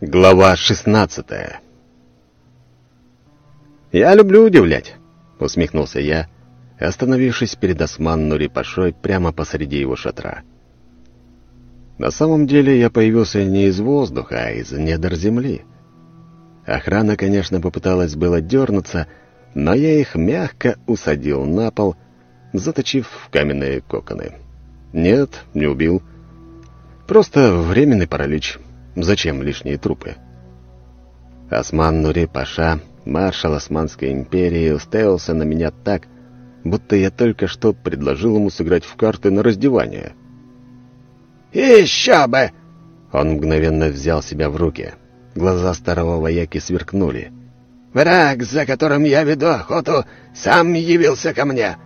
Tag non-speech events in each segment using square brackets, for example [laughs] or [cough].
Глава 16 «Я люблю удивлять», — усмехнулся я, остановившись перед Осман Нурипашой прямо посреди его шатра. На самом деле я появился не из воздуха, а из недр земли. Охрана, конечно, попыталась было дернуться, но я их мягко усадил на пол, заточив в каменные коконы. Нет, не убил. Просто временный паралич. Зачем лишние трупы? Осман Нури Паша, маршал Османской империи, уставился на меня так, будто я только что предложил ему сыграть в карты на раздевание. «Еще бы!» Он мгновенно взял себя в руки. Глаза старого вояки сверкнули. «Враг, за которым я веду охоту, сам явился ко мне.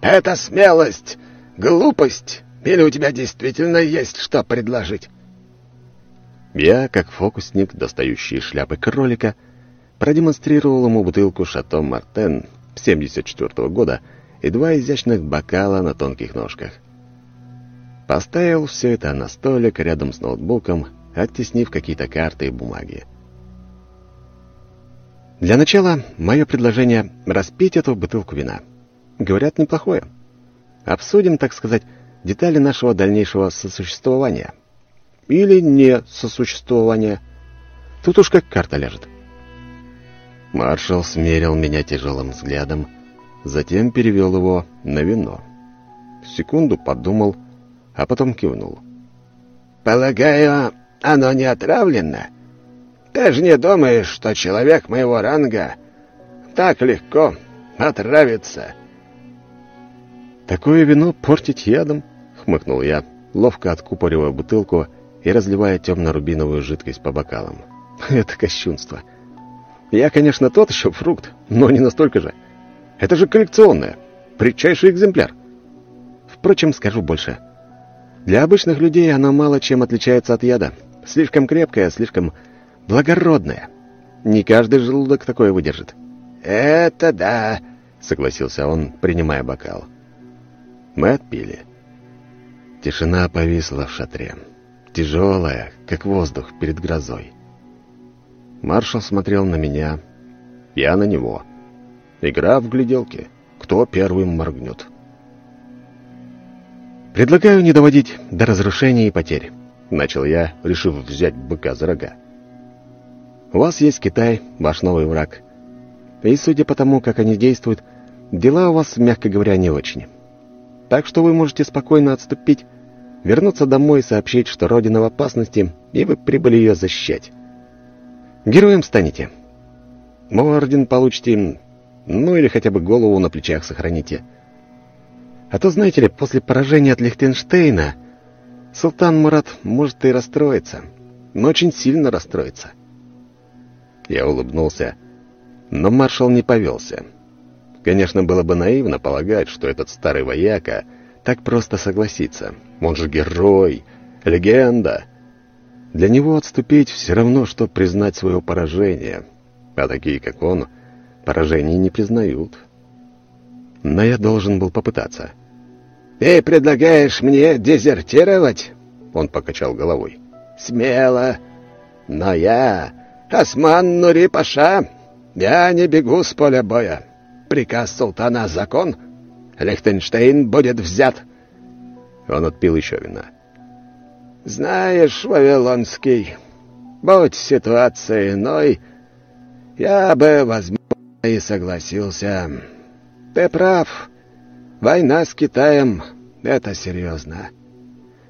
Это смелость, глупость, или у тебя действительно есть что предложить?» Я, как фокусник, достающий шляпы кролика, продемонстрировал ему бутылку «Шато Мартен» 74 -го года и два изящных бокала на тонких ножках. Поставил все это на столик рядом с ноутбуком, оттеснив какие-то карты и бумаги. Для начала мое предложение — распить эту бутылку вина. Говорят, неплохое. Обсудим, так сказать, детали нашего дальнейшего сосуществования — или не сосуществования. Тут уж как карта ляжет. Маршал смерил меня тяжелым взглядом, затем перевел его на вино. Секунду подумал, а потом кивнул. «Полагаю, оно не отравлено? Ты же не думаешь, что человек моего ранга так легко отравится?» «Такое вино портить ядом?» — хмыкнул я, ловко откупоривая бутылку и разливая темно-рубиновую жидкость по бокалам. [laughs] Это кощунство. Я, конечно, тот еще фрукт, но не настолько же. Это же коллекционное, редчайший экземпляр. Впрочем, скажу больше. Для обычных людей оно мало чем отличается от яда. Слишком крепкое, слишком благородное. Не каждый желудок такое выдержит. «Это да», — согласился он, принимая бокал. Мы отпили. Тишина повисла в шатре тяжелая, как воздух перед грозой. Маршал смотрел на меня, я на него. Игра в гляделки. Кто первым моргнет? «Предлагаю не доводить до разрушения и потерь», — начал я, решив взять быка за рога. «У вас есть Китай, ваш новый враг. И, судя по тому, как они действуют, дела у вас, мягко говоря, не очень. Так что вы можете спокойно отступить вернуться домой и сообщить, что Родина в опасности, и вы прибыли ее защищать. Героем станете. Орден получите, ну или хотя бы голову на плечах сохраните. А то, знаете ли, после поражения от Лихтенштейна султан Мурат может и расстроиться, но очень сильно расстроиться. Я улыбнулся, но маршал не повелся. Конечно, было бы наивно полагать, что этот старый вояка так просто согласится. Он же герой, легенда. Для него отступить все равно, что признать свое поражение. А такие, как он, поражений не признают. Но я должен был попытаться. «Ты предлагаешь мне дезертировать?» Он покачал головой. «Смело. Но я, Осман Нури Паша, я не бегу с поля боя. Приказ султана — закон. Лихтенштейн будет взят. Он отпил еще вина. «Знаешь, Вавилонский, будь ситуация иной, я бы, возможно, и согласился. Ты прав. Война с Китаем — это серьезно.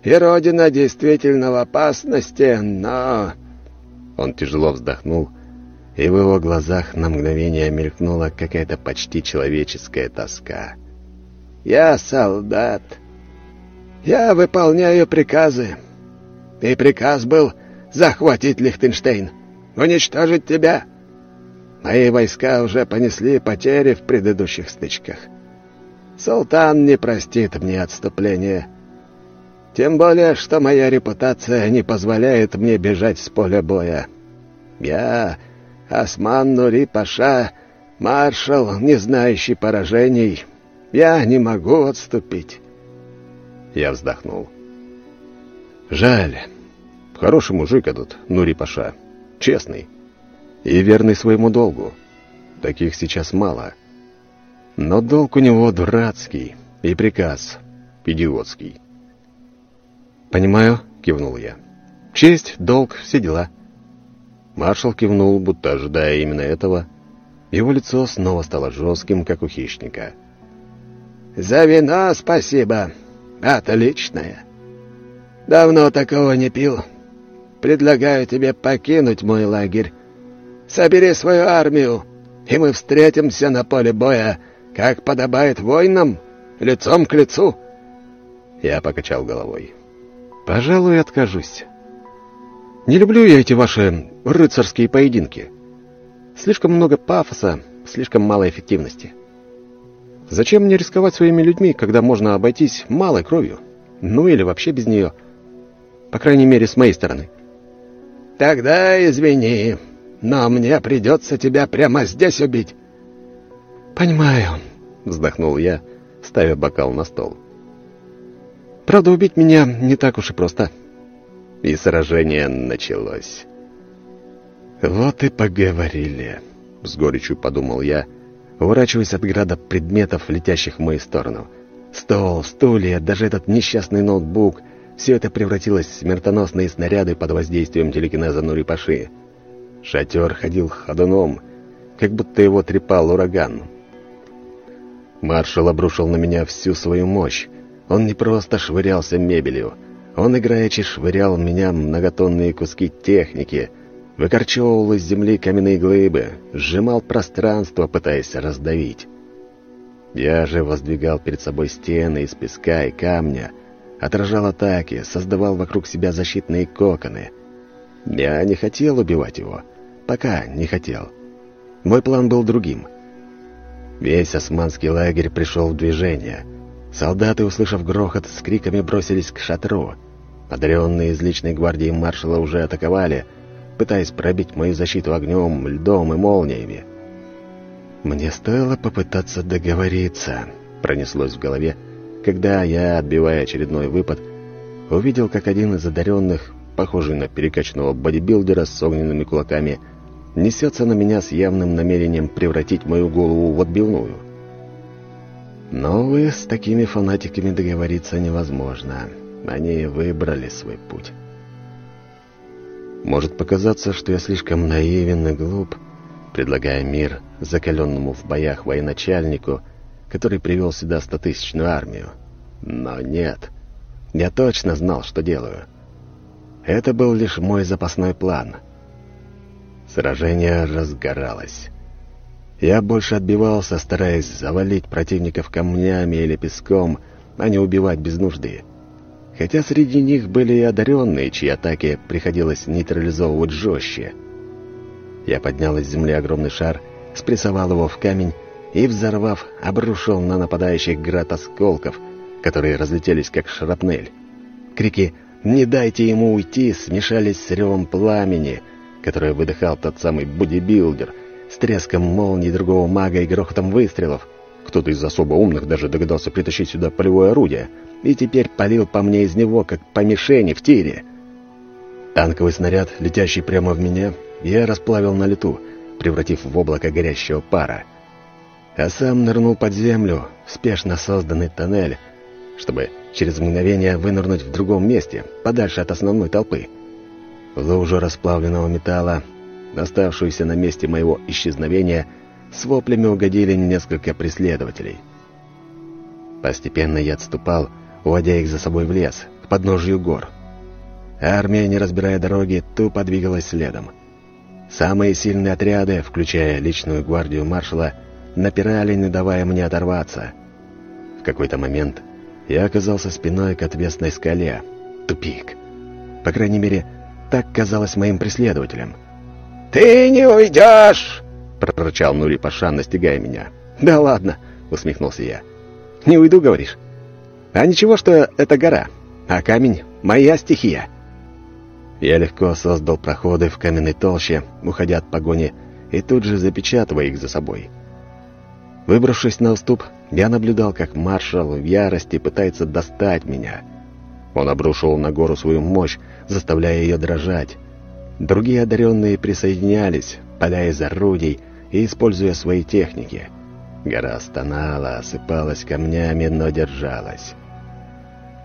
И Родина действительно в опасности, но...» Он тяжело вздохнул, и в его глазах на мгновение мелькнула какая-то почти человеческая тоска. «Я солдат». Я выполняю приказы. И приказ был захватить Лихтенштейн, уничтожить тебя. Мои войска уже понесли потери в предыдущих стычках. Султан не простит мне отступления. Тем более, что моя репутация не позволяет мне бежать с поля боя. Я, Осман Нури Паша, маршал, не знающий поражений, я не могу отступить. Я вздохнул. Жаль. Хороший мужик этот, Нури Паша. честный и верный своему долгу. Таких сейчас мало. Но долг у него дурацкий и приказ идиотский. «Понимаю», — кивнул я. «Честь, долг, все дела». Маршал кивнул, будто ожидая именно этого. Его лицо снова стало жестким, как у хищника. «За вино спасибо. Отличное. Давно такого не пил. Предлагаю тебе покинуть мой лагерь. Собери свою армию, и мы встретимся на поле боя, как подобает воинам, лицом к лицу». Я покачал головой. «Пожалуй, откажусь. Не люблю я эти ваши рыцарские поединки. Слишком много пафоса, слишком мало эффективности. Зачем мне рисковать своими людьми, когда можно обойтись малой кровью? Ну или вообще без нее. По крайней мере, с моей стороны. Тогда извини, но мне придется тебя прямо здесь убить. Понимаю, вздохнул я, ставя бокал на стол. Правда, убить меня не так уж и просто. И сражение началось. Вот и поговорили, с горечью подумал я, уворачиваясь от града предметов, летящих в мою сторону. Стол, стулья, даже этот несчастный ноутбук — все это превратилось в смертоносные снаряды под воздействием телекинеза Нурипаши. Шатер ходил ходуном, как будто его трепал ураган. Маршал обрушил на меня всю свою мощь. Он не просто швырялся мебелью, он играючи швырял меня многотонные куски техники, выкорчевывал из земли каменные глыбы, сжимал пространство, пытаясь раздавить. Я же воздвигал перед собой стены из песка и камня, отражал атаки, создавал вокруг себя защитные коконы. Я не хотел убивать его. Пока не хотел. Мой план был другим. Весь османский лагерь пришел в движение. Солдаты, услышав грохот, с криками бросились к шатру. Одаренные из личной гвардии маршала уже атаковали, пытаясь пробить мою защиту огнем, льдом и молниями. Мне стоило попытаться договориться, пронеслось в голове, когда я, отбивая очередной выпад, увидел, как один из одаренных, похожий на перекачанного бодибилдера с огненными кулаками, несется на меня с явным намерением превратить мою голову в отбивную. Но, вы с такими фанатиками договориться невозможно. Они выбрали свой путь. Может показаться, что я слишком наивен и глуп, предлагая мир закаленному в боях военачальнику — который привел сюда стотысячную армию. Но нет, я точно знал, что делаю. Это был лишь мой запасной план. Сражение разгоралось. Я больше отбивался, стараясь завалить противников камнями или песком, а не убивать без нужды. Хотя среди них были и одаренные, чьи атаки приходилось нейтрализовывать жестче. Я поднял из земли огромный шар, спрессовал его в камень и, взорвав, обрушил на нападающих град осколков, которые разлетелись как шрапнель. Крики «Не дайте ему уйти!» смешались с ревом пламени, которое выдыхал тот самый бодибилдер, с треском молний другого мага и грохотом выстрелов. Кто-то из особо умных даже догадался притащить сюда полевое орудие, и теперь палил по мне из него, как по мишени в тире. Танковый снаряд, летящий прямо в меня, я расплавил на лету, превратив в облако горящего пара — а сам нырнул под землю в спешно созданный тоннель, чтобы через мгновение вынырнуть в другом месте, подальше от основной толпы. Лужу расплавленного металла, оставшуюся на месте моего исчезновения, с воплями угодили несколько преследователей. Постепенно я отступал, уводя их за собой в лес, к подножию гор. Армия, не разбирая дороги, тупо двигалась следом. Самые сильные отряды, включая личную гвардию маршала, напирали, не давая мне оторваться. В какой-то момент я оказался спиной к отвесной скале. Тупик. По крайней мере, так казалось моим преследователям. «Ты не уйдешь!» — прорычал Нури Пашан, настигая меня. «Да ладно!» — усмехнулся я. «Не уйду, говоришь? А ничего, что это гора, а камень — моя стихия». Я легко создал проходы в каменной толще, уходя от погони, и тут же запечатывая их за собой. Выбравшись на уступ, я наблюдал, как маршал в ярости пытается достать меня. Он обрушил на гору свою мощь, заставляя ее дрожать. Другие одаренные присоединялись, поля из орудий и используя свои техники. Гора стонала, осыпалась камнями, но держалась.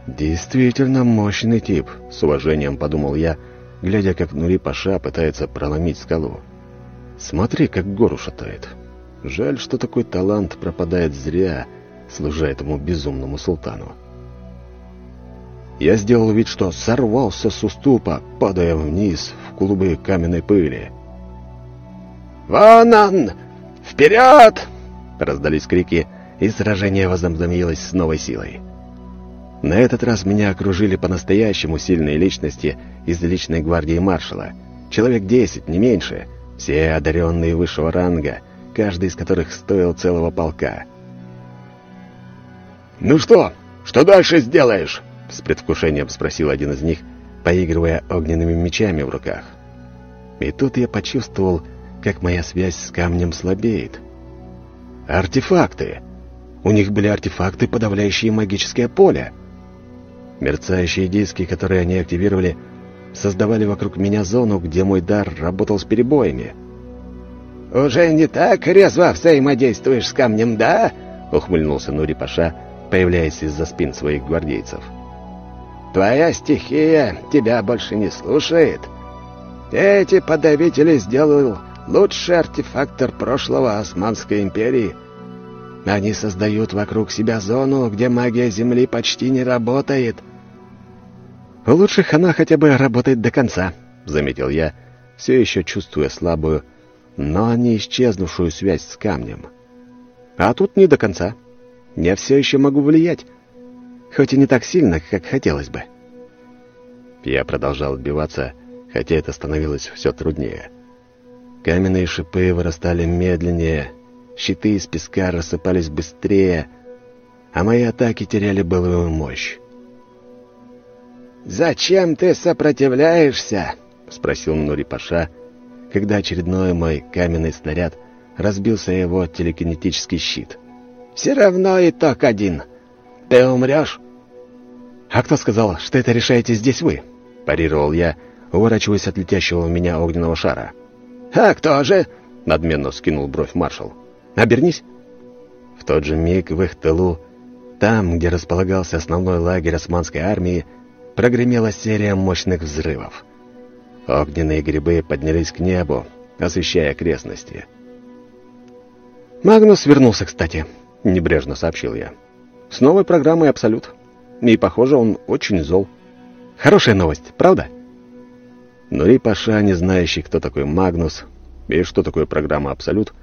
«Действительно мощный тип», — с уважением подумал я, глядя, как Нури-Паша пытается проломить скалу. «Смотри, как гору шатает. Жаль, что такой талант пропадает зря, служа этому безумному султану». Я сделал вид, что сорвался с уступа, падая вниз в клубы каменной пыли. «Вон он! Вперед!» — раздались крики, и сражение возобновилось с новой силой. На этот раз меня окружили по-настоящему сильные личности из личной гвардии маршала. Человек десять, не меньше. Все одаренные высшего ранга, каждый из которых стоил целого полка. «Ну что, что дальше сделаешь?» — с предвкушением спросил один из них, поигрывая огненными мечами в руках. И тут я почувствовал, как моя связь с камнем слабеет. Артефакты! У них были артефакты, подавляющие магическое поле. Мерцающие диски, которые они активировали, создавали вокруг меня зону, где мой дар работал с перебоями. «Уже не так резво взаимодействуешь с камнем, да?» — ухмыльнулся Нури Паша, появляясь из-за спин своих гвардейцев. «Твоя стихия тебя больше не слушает. Эти подавители сделал лучший артефактор прошлого Османской империи. Они создают вокруг себя зону, где магия Земли почти не работает». «У лучших она хотя бы работает до конца», — заметил я, все еще чувствуя слабую, но не исчезнувшую связь с камнем. «А тут не до конца. Я все еще могу влиять, хоть и не так сильно, как хотелось бы». Я продолжал отбиваться, хотя это становилось все труднее. Каменные шипы вырастали медленнее, щиты из песка рассыпались быстрее, а мои атаки теряли былую мощь. «Зачем ты сопротивляешься?» — спросил Нури Паша, когда очередной мой каменный снаряд разбился его телекинетический щит. «Все равно итог один. Ты умрешь». «А кто сказал, что это решаете здесь вы?» — парировал я, уворачиваясь от летящего в меня огненного шара. «А кто же?» — надменно скинул бровь маршал. «Обернись». В тот же миг в их тылу, там, где располагался основной лагерь османской армии, прогремела серия мощных взрывов. Огненные грибы поднялись к небу, освещая окрестности. «Магнус вернулся, кстати», — небрежно сообщил я. «С новой программой «Абсолют». И, похоже, он очень зол. Хорошая новость, правда?» Но и Паша, не знающий, кто такой Магнус и что такое программа «Абсолют»,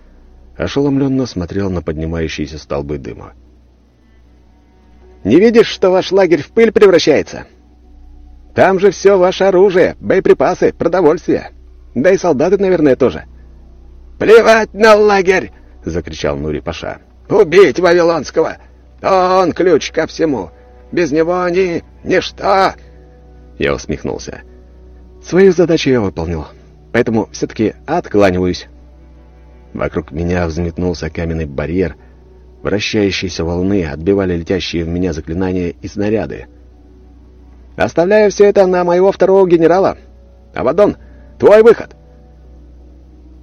ошеломленно смотрел на поднимающиеся столбы дыма. «Не видишь, что ваш лагерь в пыль превращается?» Там же все ваше оружие, боеприпасы, продовольствие. Да и солдаты, наверное, тоже. «Плевать на лагерь!» — закричал Нури Паша. «Убить Вавилонского! Он ключ ко всему! Без него они ничто!» Я усмехнулся. «Свою задачу я выполнил, поэтому все-таки откланиваюсь». Вокруг меня взметнулся каменный барьер. Вращающиеся волны отбивали летящие в меня заклинания и снаряды. Оставляю все это на моего второго генерала. Абадон, твой выход!»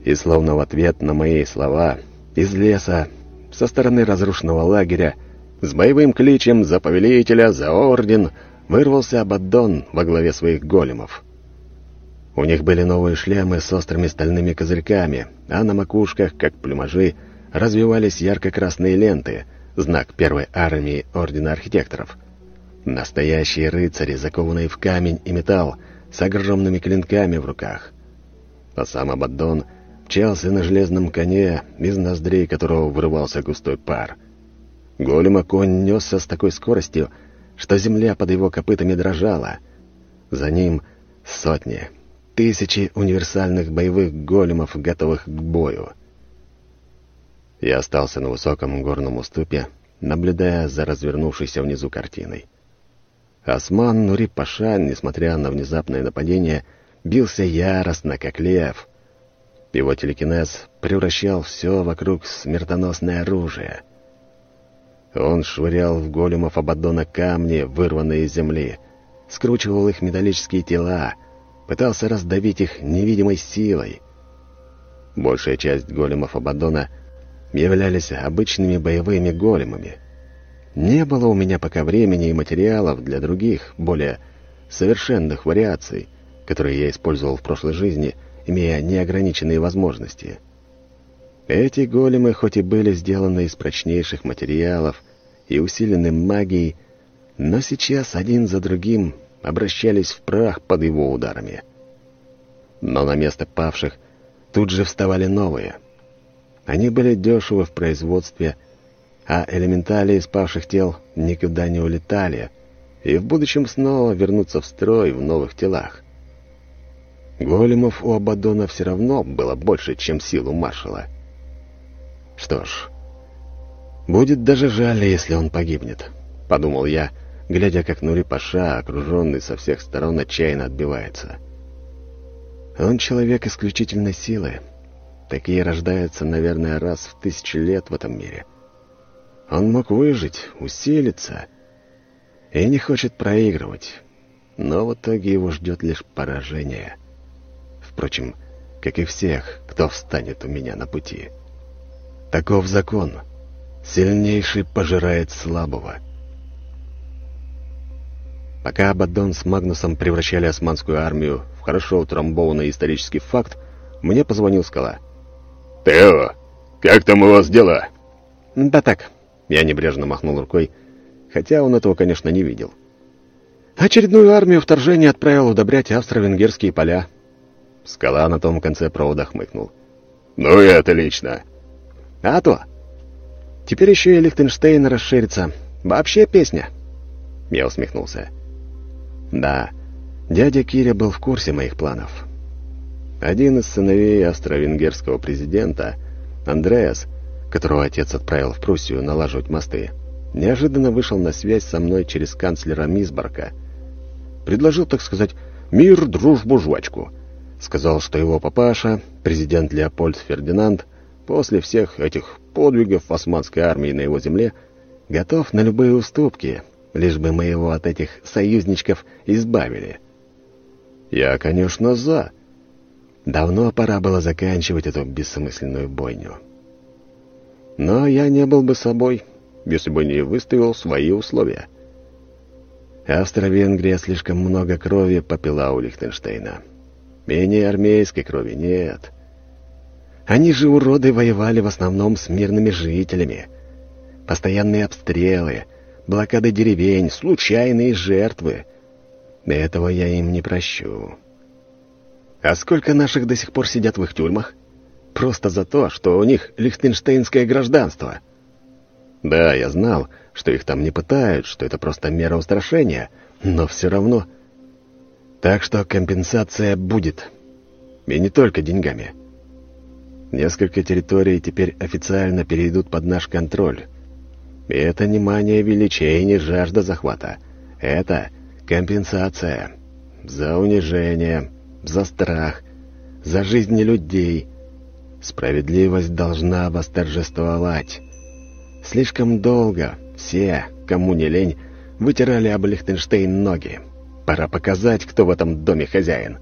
И словно в ответ на мои слова, из леса, со стороны разрушенного лагеря, с боевым кличем «За повелителя! За орден!» вырвался Абаддон во главе своих големов. У них были новые шлемы с острыми стальными козырьками, а на макушках, как плюмажи, развивались ярко-красные ленты, знак первой армии Ордена Архитекторов — Настоящие рыцари, закованные в камень и металл, с огромными клинками в руках. А сам Абаддон мчался на железном коне, из ноздрей которого вырывался густой пар. Голема конь несся с такой скоростью, что земля под его копытами дрожала. За ним сотни, тысячи универсальных боевых големов, готовых к бою. Я остался на высоком горном уступе, наблюдая за развернувшейся внизу картиной. Осман Нури-Паша, несмотря на внезапное нападение, бился яростно, как лев. Его телекинез превращал все вокруг в смертоносное оружие. Он швырял в големов Абаддона камни, вырванные из земли, скручивал их металлические тела, пытался раздавить их невидимой силой. Большая часть големов Абадона являлись обычными боевыми големами. Не было у меня пока времени и материалов для других, более совершенных вариаций, которые я использовал в прошлой жизни, имея неограниченные возможности. Эти големы хоть и были сделаны из прочнейших материалов и усилены магией, но сейчас один за другим обращались в прах под его ударами. Но на место павших тут же вставали новые. Они были дешевы в производстве, а элементали из павших тел никуда не улетали, и в будущем снова вернутся в строй в новых телах. Големов у Абадона все равно было больше, чем сил у маршала. Что ж, будет даже жаль, если он погибнет, — подумал я, глядя, как Нури-Паша, окруженный со всех сторон, отчаянно отбивается. Он человек исключительной силы. Такие рождаются, наверное, раз в тысячу лет в этом мире. Он мог выжить, усилиться и не хочет проигрывать, но в итоге его ждет лишь поражение. Впрочем, как и всех, кто встанет у меня на пути. Таков закон. Сильнейший пожирает слабого. Пока Абаддон с Магнусом превращали османскую армию в хорошо утрамбованный исторический факт, мне позвонил Скала. «Тео, как там у вас дела?» «Да так», — я небрежно махнул рукой, хотя он этого, конечно, не видел. Очередную армию вторжения отправил удобрять австро-венгерские поля. Скала на том конце провода хмыкнул. «Ну и отлично. А то. Теперь еще и Лихтенштейн расширится. Вообще песня. Я усмехнулся. Да, дядя Киря был в курсе моих планов. Один из сыновей австро-венгерского президента, Андреас, которого отец отправил в Пруссию налаживать мосты, неожиданно вышел на связь со мной через канцлера Мисборка. Предложил, так сказать, мир, дружбу, жвачку. Сказал, что его папаша, президент Леопольд Фердинанд, После всех этих подвигов османской армии на его земле готов на любые уступки, лишь бы мы его от этих союзничков избавили. Я, конечно, за. Давно пора было заканчивать эту бессмысленную бойню. Но я не был бы собой, если бы не выставил свои условия. Австро-Венгрия слишком много крови попила у Лихтенштейна. Менее армейской крови нет. Они же, уроды, воевали в основном с мирными жителями. Постоянные обстрелы, блокады деревень, случайные жертвы. Этого я им не прощу. А сколько наших до сих пор сидят в их тюрьмах? Просто за то, что у них лихтенштейнское гражданство. Да, я знал, что их там не пытают, что это просто мера устрашения, но все равно... Так что компенсация будет. И не только деньгами. Несколько территорий теперь официально перейдут под наш контроль. Это не мания величия и не жажда захвата. Это компенсация. За унижение, за страх, за жизни людей. Справедливость должна восторжествовать. Слишком долго все, кому не лень, вытирали об Лихтенштейн ноги. Пора показать, кто в этом доме хозяин.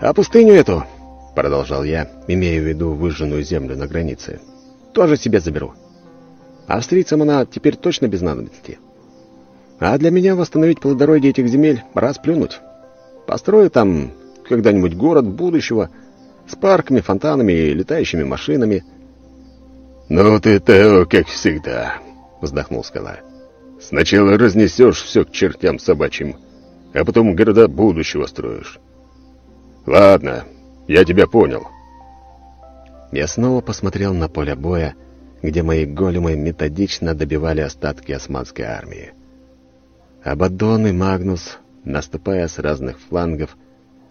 «А пустыню эту — продолжал я, имея в виду выжженную землю на границе. «Тоже себе заберу. Австрийцам она теперь точно без надобности. А для меня восстановить плодородие этих земель — расплюнуть. Построю там когда-нибудь город будущего с парками, фонтанами и летающими машинами». «Ну ты, Тео, как всегда», — вздохнул скала. «Сначала разнесешь все к чертям собачьим, а потом города будущего строишь. Ладно, я тебя понял». Я снова посмотрел на поле боя, где мои големы методично добивали остатки османской армии. Абаддон и Магнус, наступая с разных флангов,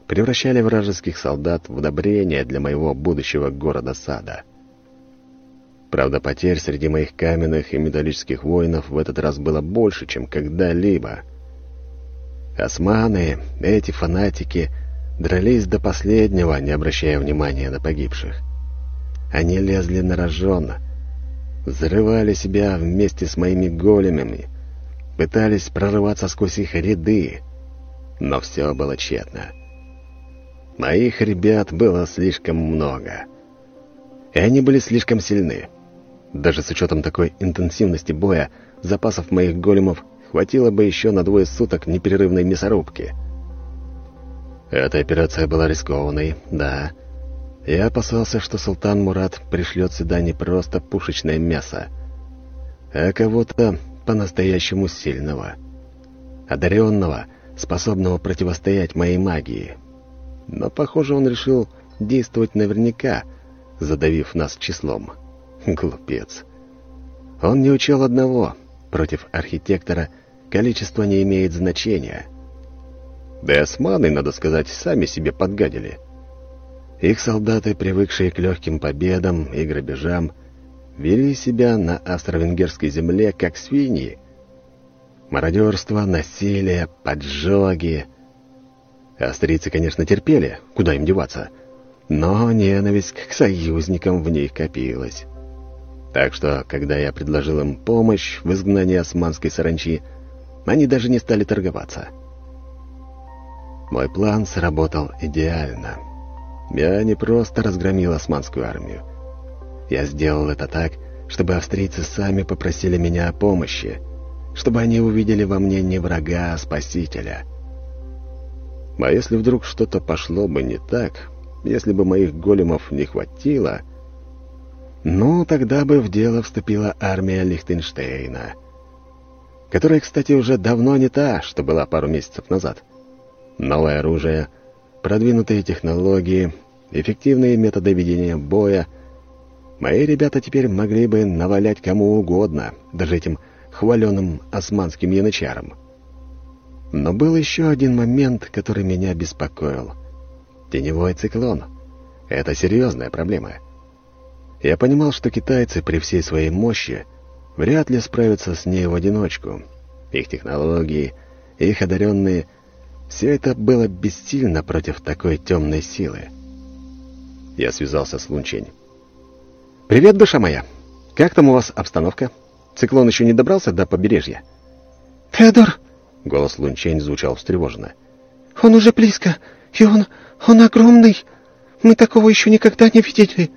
превращали вражеских солдат в удобрение для моего будущего города-сада. Правда, потерь среди моих каменных и металлических воинов в этот раз было больше, чем когда-либо. Османы, эти фанатики — дрались до последнего, не обращая внимания на погибших. Они лезли на рожон, взрывали себя вместе с моими големами, пытались прорываться сквозь их ряды. Но все было тщетно. Моих ребят было слишком много. И они были слишком сильны. Даже с учетом такой интенсивности боя, запасов моих големов хватило бы еще на двое суток непрерывной мясорубки. Эта операция была рискованной, да. Я опасался, что султан Мурат пришлет сюда не просто пушечное мясо, а кого-то по-настоящему сильного, одаренного, способного противостоять моей магии. Но, похоже, он решил действовать наверняка, задавив нас числом. Глупец. Он не учел одного. Против архитектора количество не имеет значения. Да и османы, надо сказать, сами себе подгадили. Их солдаты, привыкшие к легким победам и грабежам, вели себя на австро-венгерской земле как свиньи. Мародерство, насилие, поджоги. Австрийцы, конечно, терпели, куда им деваться, но ненависть к союзникам в них копилась. Так что, когда я предложил им помощь в изгнании османской саранчи, они даже не стали торговаться. Мой план сработал идеально. Я не просто разгромил османскую армию. Я сделал это так, чтобы австрийцы сами попросили меня о помощи, чтобы они увидели во мне не врага, а спасителя. А если вдруг что-то пошло бы не так, если бы моих големов не хватило, ну, тогда бы в дело вступила армия Лихтенштейна, которая, кстати, уже давно не та, что была пару месяцев назад. Новое оружие, продвинутые технологии, эффективные методы ведения боя. Мои ребята теперь могли бы навалять кому угодно, даже этим хваленым османским янычарам. Но был еще один момент, который меня беспокоил. Теневой циклон. Это серьезная проблема. — я понимал, что китайцы при всей своей мощи вряд ли справятся с ней в одиночку. Их технологии, их одаренные — все это было бессильно против такой темной силы. Я связался с Лунчень. «Привет, душа моя! Как там у вас обстановка? Циклон еще не добрался до побережья?» «Федор!» — голос Лунчень звучал встревоженно. «Он уже близко, и он... он огромный! Мы такого еще никогда не видели!»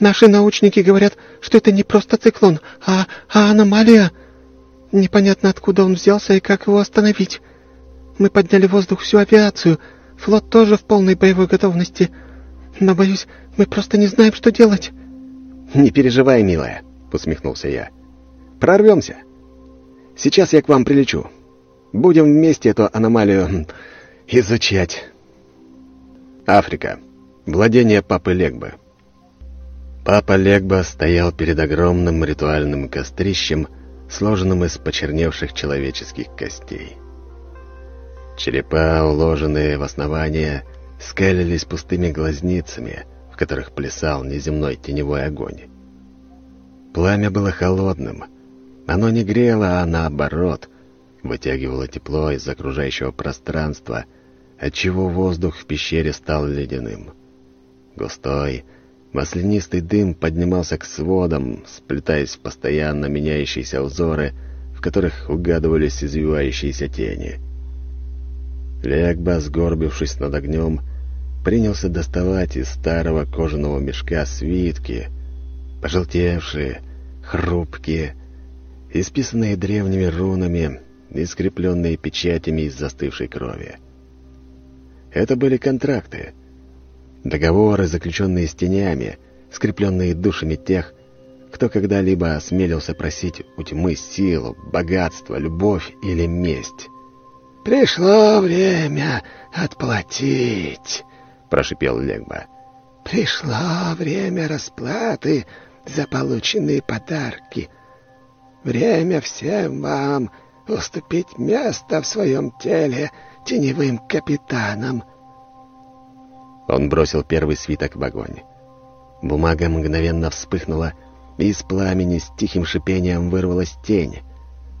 Наши научники говорят, что это не просто циклон, а, а аномалия. Непонятно, откуда он взялся и как его остановить. Мы подняли в воздух всю авиацию. Флот тоже в полной боевой готовности. Но, боюсь, мы просто не знаем, что делать. «Не переживай, милая», — усмехнулся я. «Прорвемся. Сейчас я к вам прилечу. Будем вместе эту аномалию хм, изучать». Африка. Владение Папы Легбы. Папа Легба стоял перед огромным ритуальным кострищем, сложенным из почерневших человеческих костей. Черепа, уложенные в основание, скалились пустыми глазницами, в которых плясал неземной теневой огонь. Пламя было холодным. Оно не грело, а наоборот, вытягивало тепло из окружающего пространства, отчего воздух в пещере стал ледяным. Густой, Маслянистый дым поднимался к сводам, сплетаясь в постоянно меняющиеся узоры, в которых угадывались извивающиеся тени. Легба, сгорбившись над огнем, принялся доставать из старого кожаного мешка свитки, пожелтевшие, хрупкие, исписанные древними рунами и скрепленные печатями из застывшей крови. Это были контракты — Договоры, заключенные с тенями, скрепленные душами тех, кто когда-либо осмелился просить у тьмы силу, богатство, любовь или месть. «Пришло время отплатить», — прошипел Легба. «Пришло время расплаты за полученные подарки. Время всем вам уступить место в своем теле теневым капитанам». Он бросил первый свиток в огонь. Бумага мгновенно вспыхнула, и из пламени с тихим шипением вырвалась тень.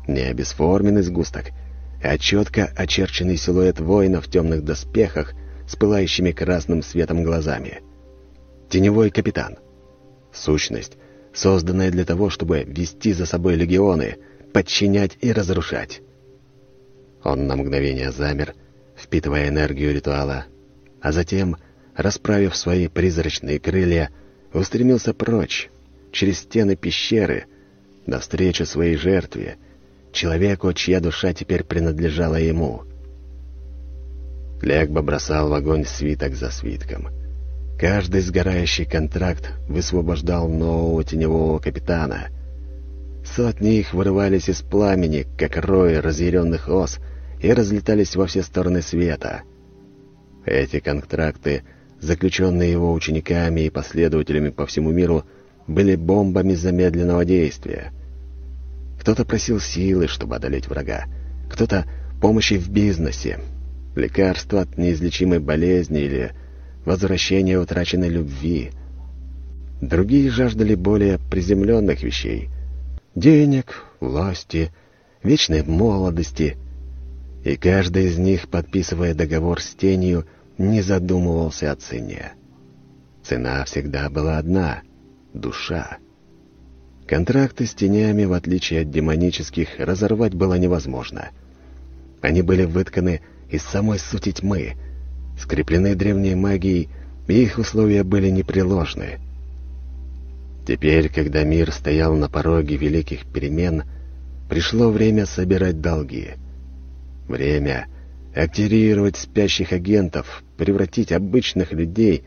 Не бесформенный сгусток, а четко очерченный силуэт воина в темных доспехах с пылающими красным светом глазами. Теневой капитан. Сущность, созданная для того, чтобы вести за собой легионы, подчинять и разрушать. Он на мгновение замер, впитывая энергию ритуала, а затем, расправив свои призрачные крылья, устремился прочь, через стены пещеры, навстречу своей жертве, человеку, чья душа теперь принадлежала ему. Легба бросал в огонь свиток за свитком. Каждый сгорающий контракт высвобождал нового теневого капитана. Сотни их вырывались из пламени, как рои разъяренных ос, и разлетались во все стороны света. Эти контракты, заключенные его учениками и последователями по всему миру, были бомбами замедленного действия. Кто-то просил силы, чтобы одолеть врага, кто-то помощи в бизнесе, лекарства от неизлечимой болезни или возвращения утраченной любви. Другие жаждали более приземленных вещей — денег, власти, вечной молодости — и каждый из них, подписывая договор с тенью, не задумывался о цене. Цена всегда была одна — душа. Контракты с тенями, в отличие от демонических, разорвать было невозможно. Они были вытканы из самой сути тьмы, скреплены древней магией, и их условия были непреложны. Теперь, когда мир стоял на пороге великих перемен, пришло время собирать долги — Время активировать спящих агентов, превратить обычных людей,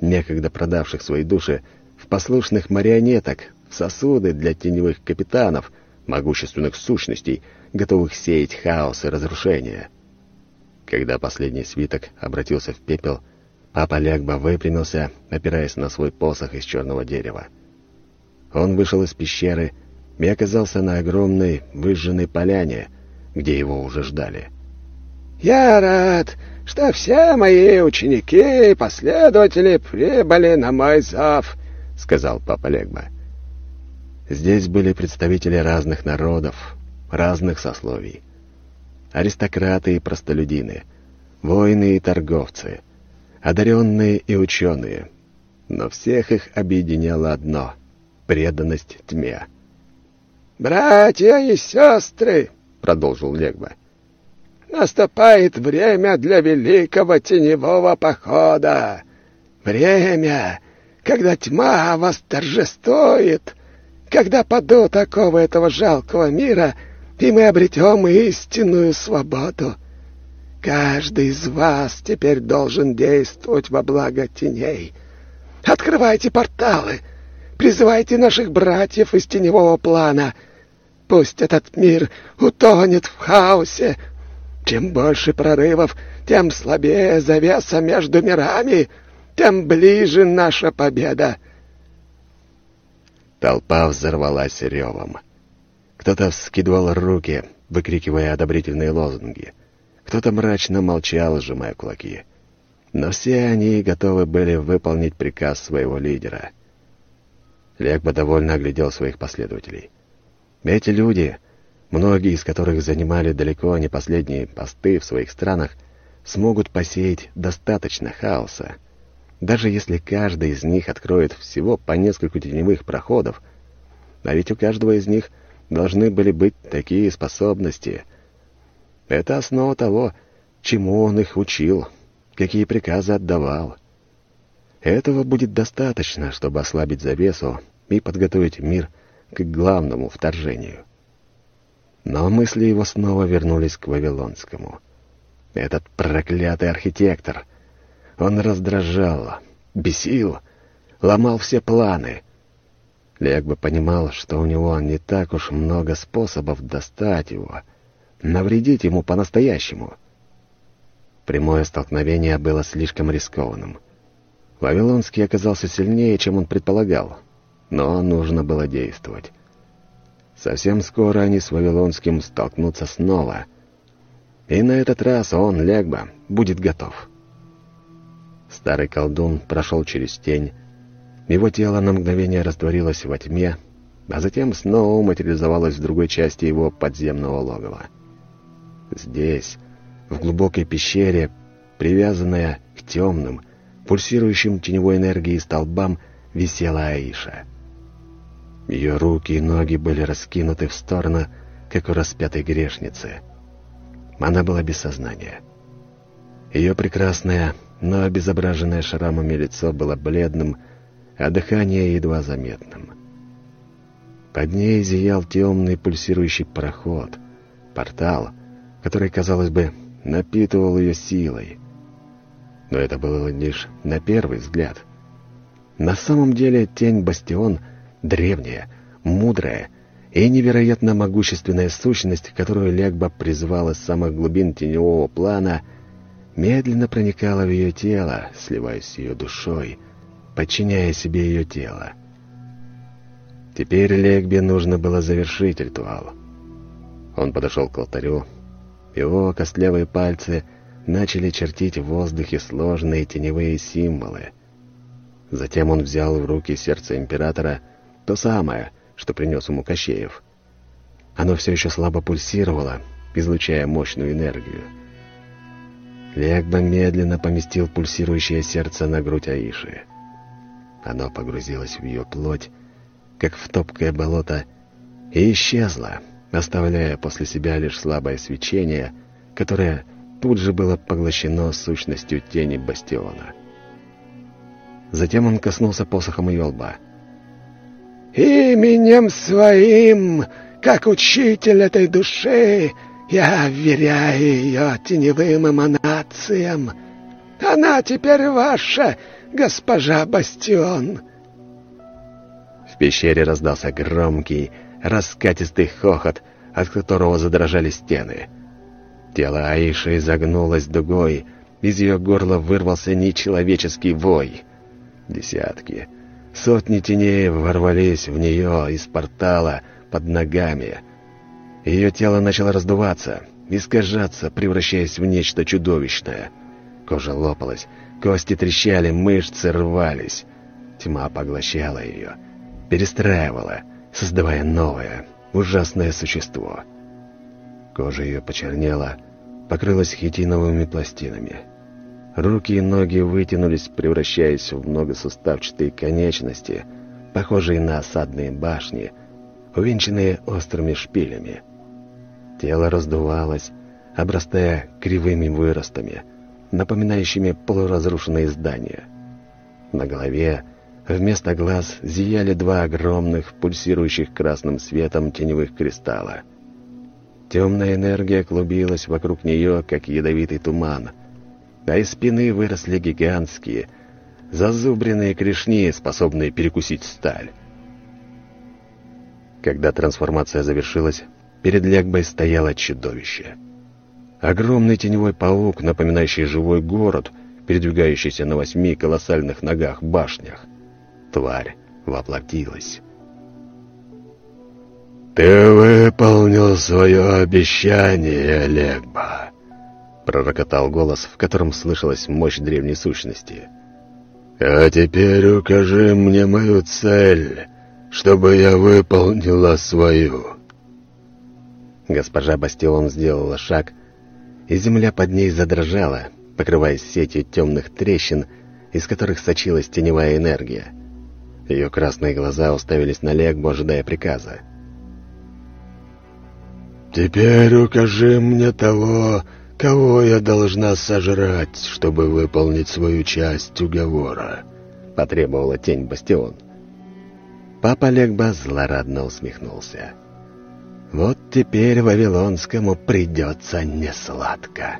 некогда продавших свои души, в послушных марионеток, в сосуды для теневых капитанов, могущественных сущностей, готовых сеять хаос и разрушение. Когда последний свиток обратился в пепел, папа Лягба выпрямился, опираясь на свой посох из черного дерева. Он вышел из пещеры и оказался на огромной выжженной поляне — где его уже ждали. «Я рад, что все мои ученики и последователи прибыли на мой зов», — сказал папа Легба. Здесь были представители разных народов, разных сословий. Аристократы и простолюдины, воины и торговцы, одаренные и ученые. Но всех их объединяло одно — преданность тьме. «Братья и сестры!» продолжил Легба. «Наступает время для великого теневого похода. Время, когда тьма восторжествует, когда падут оковы этого жалкого мира, и мы обретем истинную свободу. Каждый из вас теперь должен действовать во благо теней. Открывайте порталы, призывайте наших братьев из теневого плана — Пусть этот мир утонет в хаосе. Чем больше прорывов, тем слабее завеса между мирами, тем ближе наша победа. Толпа взорвалась ревом. Кто-то вскидывал руки, выкрикивая одобрительные лозунги. Кто-то мрачно молчал, сжимая кулаки. Но все они готовы были выполнить приказ своего лидера. Легба довольно оглядел своих последователей. Эти люди, многие из которых занимали далеко не последние посты в своих странах, смогут посеять достаточно хаоса. Даже если каждый из них откроет всего по несколько теневых проходов, а ведь у каждого из них должны были быть такие способности. Это основа того, чему он их учил, какие приказы отдавал. Этого будет достаточно, чтобы ослабить завесу и подготовить мир к главному вторжению. Но мысли его снова вернулись к Вавилонскому. Этот проклятый архитектор. Он раздражал, бесил, ломал все планы. Лег бы понимал, что у него не так уж много способов достать его, навредить ему по-настоящему. Прямое столкновение было слишком рискованным. Вавилонский оказался сильнее, чем он предполагал — но нужно было действовать. Совсем скоро они с Вавилонским столкнутся снова. И на этот раз он, Легба, будет готов. Старый колдун прошел через тень. Его тело на мгновение растворилось во тьме, а затем снова материализовалось в другой части его подземного логова. Здесь, в глубокой пещере, привязанная к темным, пульсирующим теневой энергией столбам, висела Аиша — ее руки и ноги были раскинуты в сторону, как у распятой грешницы. Она была без сознания. Ее прекрасное, но обезображенное шрамами лицо было бледным, а дыхание едва заметным. Под ней зиял темный пульсирующий проход, портал, который, казалось бы, напитывал ее силой. Но это было лишь на первый взгляд. На самом деле тень-бастион — древняя, мудрая и невероятно могущественная сущность, которую Легба призвал из самых глубин теневого плана, медленно проникала в ее тело, сливаясь с ее душой, подчиняя себе ее тело. Теперь Легбе нужно было завершить ритуал. Он подошел к алтарю. Его костлявые пальцы начали чертить в воздухе сложные теневые символы. Затем он взял в руки сердце императора, то самое, что принес ему Кощеев. Оно все еще слабо пульсировало, излучая мощную энергию. Легба медленно поместил пульсирующее сердце на грудь Аиши. Оно погрузилось в ее плоть, как в топкое болото, и исчезло, оставляя после себя лишь слабое свечение, которое тут же было поглощено сущностью тени бастиона. Затем он коснулся посохом ее лба. «Именем своим, как учитель этой души, я вверяю ее теневым эманациям. Она теперь ваша, госпожа Бастион!» В пещере раздался громкий, раскатистый хохот, от которого задрожали стены. Тело Аиши изогнулось дугой, из ее горла вырвался нечеловеческий вой. Десятки, сотни теней ворвались в нее из портала под ногами. Ее тело начало раздуваться, искажаться, превращаясь в нечто чудовищное. Кожа лопалась, кости трещали, мышцы рвались. Тьма поглощала ее — перестраивала, создавая новое, ужасное существо. Кожа ее почернела, покрылась хитиновыми пластинами. Руки и ноги вытянулись, превращаясь в многосуставчатые конечности, похожие на осадные башни, увенчанные острыми шпилями. Тело раздувалось, обрастая кривыми выростами, напоминающими полуразрушенные здания. На голове Вместо глаз зияли два огромных, пульсирующих красным светом теневых кристалла. Темная энергия клубилась вокруг нее, как ядовитый туман, а из спины выросли гигантские, зазубренные клешни, способные перекусить сталь. Когда трансформация завершилась, перед Легбой стояло чудовище. Огромный теневой паук, напоминающий живой город, передвигающийся на восьми колоссальных ногах-башнях тварь воплотилась. «Ты выполнил свое обещание, Легба!» Пророкотал голос, в котором слышалась мощь древней сущности. «А теперь укажи мне мою цель, чтобы я выполнила свою!» Госпожа Бастион сделала шаг, и земля под ней задрожала, покрываясь сетью темных трещин, из которых сочилась теневая энергия. Ее красные глаза уставились на Легбу, ожидая приказа. «Теперь укажи мне того, кого я должна сожрать, чтобы выполнить свою часть уговора», — потребовала тень Бастион. Папа Легба злорадно усмехнулся. «Вот теперь Вавилонскому придется несладко».